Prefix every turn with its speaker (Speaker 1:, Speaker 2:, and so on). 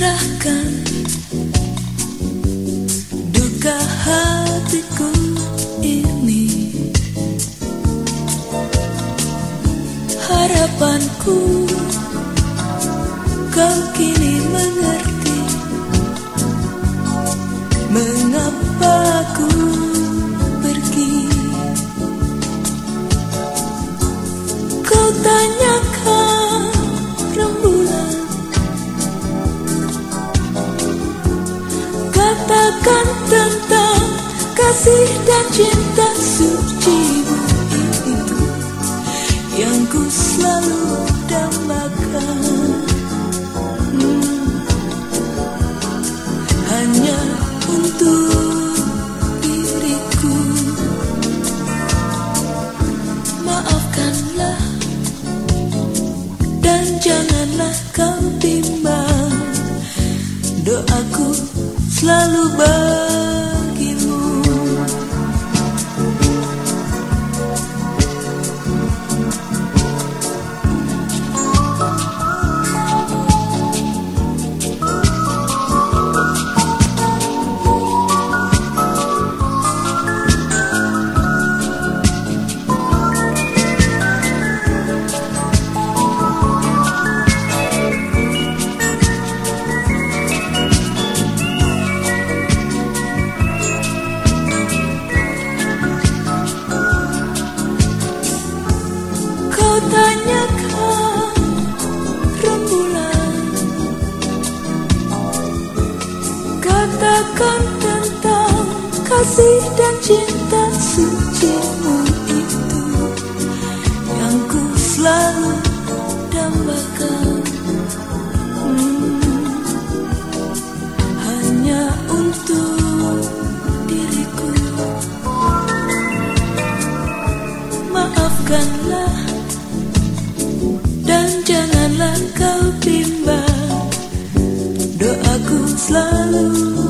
Speaker 1: Indahkan duka hatiku ini. Harapanku kau kini mengerti Mengapa aku Katakan tentang kasih dan cinta sucimu itu Yang ku selalu dambakan. Hanya untuk diriku. Maafkanlah dan janganlah kau timbang Doaku selalu bagimu tanyakan rembulan Katakan tentang kasih dan cinta sucimu itu Yang ku selalu dambakan janganlah